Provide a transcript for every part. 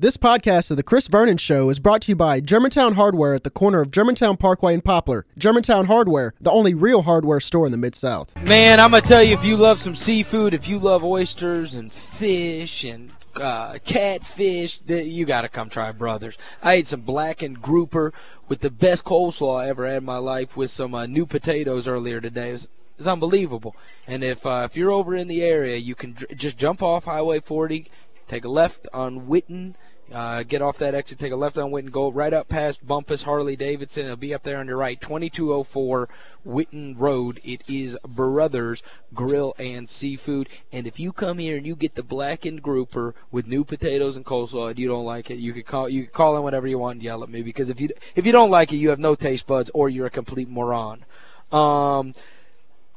This podcast of The Chris Vernon Show is brought to you by Germantown Hardware at the corner of Germantown Parkway and Poplar. Germantown Hardware, the only real hardware store in the Mid-South. Man, I'm going to tell you, if you love some seafood, if you love oysters and fish and uh, catfish, you got to come try Brothers. I ate some blackened grouper with the best coleslaw I ever had in my life with some uh, new potatoes earlier today. It was, it was unbelievable. And if uh, if you're over in the area, you can just jump off Highway 40, take a left on Whitten, uh, get off that exit, take a left on Whitten, go right up past Bumpus Harley Davidson. It'll be up there on your right, 2204 Whitten Road. It is Brothers Grill and Seafood. And if you come here and you get the blackened grouper with new potatoes and coleslaw and you don't like it, you can call you can call in whatever you want and yell at me because if you if you don't like it, you have no taste buds or you're a complete moron. Um,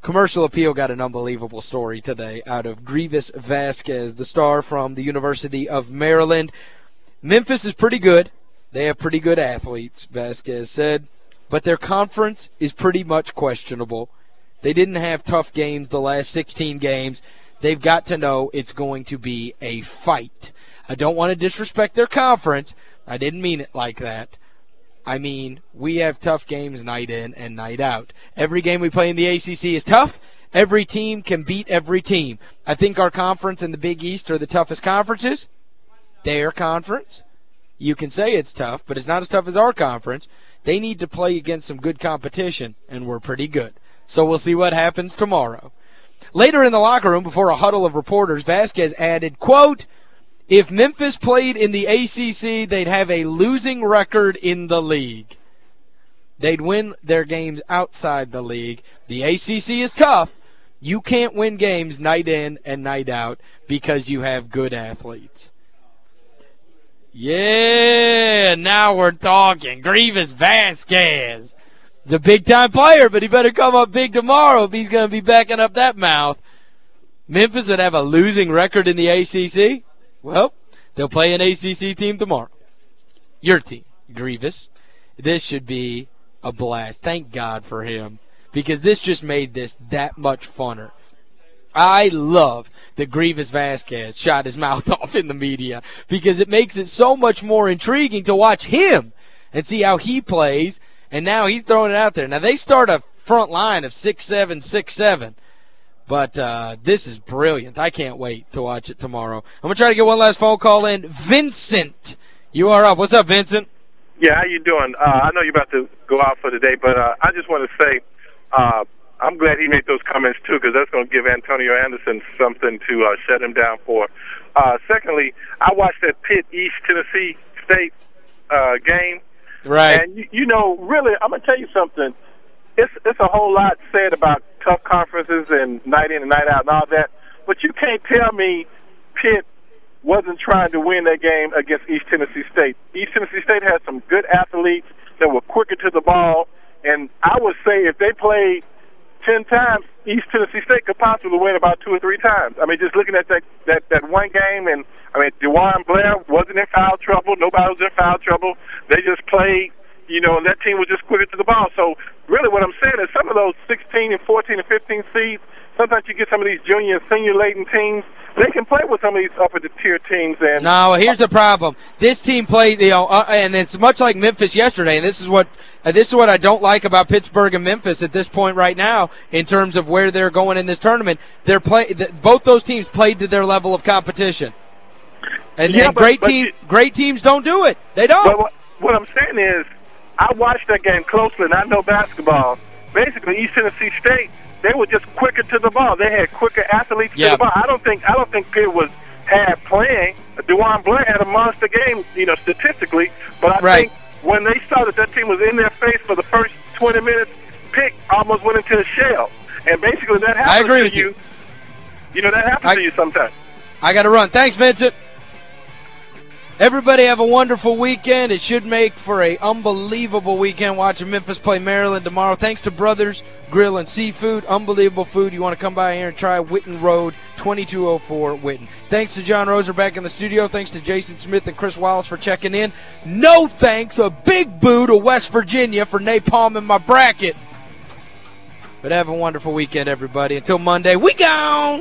Commercial Appeal got an unbelievable story today out of Greivis Vasquez, the star from the University of Maryland. Memphis is pretty good. They have pretty good athletes, Vasquez said, but their conference is pretty much questionable. They didn't have tough games the last 16 games. They've got to know it's going to be a fight. I don't want to disrespect their conference. I didn't mean it like that. I mean, we have tough games night in and night out. Every game we play in the ACC is tough. Every team can beat every team. I think our conference and the Big East are the toughest conferences. Their conference. You can say it's tough, but it's not as tough as our conference. They need to play against some good competition, and we're pretty good. So we'll see what happens tomorrow. Later in the locker room, before a huddle of reporters, Vasquez added, quote, if Memphis played in the ACC, they'd have a losing record in the league. They'd win their games outside the league. The ACC is tough. You can't win games night in and night out because you have good athletes. Yeah, now we're talking. Greivis Vasquez. He's a big-time player, but he better come up big tomorrow if he's going to be backing up that mouth. Memphis would have a losing record in the ACC? Well, they'll play an ACC team tomorrow. Your team, Greivis. This should be a blast. Thank God for him because this just made this that much funner. I love that Greivis Vasquez shot his mouth off in the media because it makes it so much more intriguing to watch him and see how he plays. And now he's throwing it out there. Now, they start a front line of six seven, six seven. But uh, this is brilliant. I can't wait to watch it tomorrow. I'm going to try to get one last phone call in. Vincent, you are up. What's up, Vincent? Yeah, how you doing? Uh, I know you're about to go out for the day, but uh, I just want to say uh, I'm glad he made those comments, too, because that's going to give Antonio Anderson something to uh, shut him down for. Uh, secondly, I watched that Pitt East Tennessee State uh, game. Right. And, you, you know, really, I'm going to tell you something. It's, it's a whole lot said about tough conferences and night in and night out and all that. But you can't tell me Pitt wasn't trying to win that game against East Tennessee State. East Tennessee State had some good athletes that were quicker to the ball, and I would say if they played ten times, East Tennessee State could possibly win about two or three times. I mean, just looking at that that that one game, and I mean, DeJuan Blair wasn't in foul trouble. Nobody was in foul trouble. They just played you know, and that team was just quicker to the ball. So really what I'm saying is some of those 16 and 14 and 15 seeds, sometimes you get some of these junior and senior laden teams, they can play with some of these upper tier teams. And no, here's the problem. This team played, you know, uh, and it's much like Memphis yesterday. And this is what uh, this is what I don't like about Pittsburgh and Memphis at this point right now in terms of where they're going in this tournament. They're play th both those teams played to their level of competition. And, yeah, and but, great but team you, great teams don't do it. They don't. But what, what I'm saying is I watched that game closely, and I know basketball. Basically, East Tennessee State, they were just quicker to the ball. They had quicker athletes yeah. to the ball. I don't think I don't think Pitt was had playing. DeJuan Blair had a monster game, you know, statistically. But I right. think when they saw that that team was in their face for the first 20 minutes, Pitt almost went into a shell. And basically, that happens I agree to with you. you. You know, that happens I, to you sometimes. I got to run. Thanks, Vincent. Everybody have a wonderful weekend. It should make for a unbelievable weekend watching Memphis play Maryland tomorrow. Thanks to Brothers Grill and Seafood. Unbelievable food. You want to come by here and try Whitten Road, 2204 Whitten. Thanks to John Roser back in the studio. Thanks to Jason Smith and Chris Wallace for checking in. No thanks. A big boo to West Virginia for napalm in my bracket. But have a wonderful weekend, everybody. Until Monday, we gone!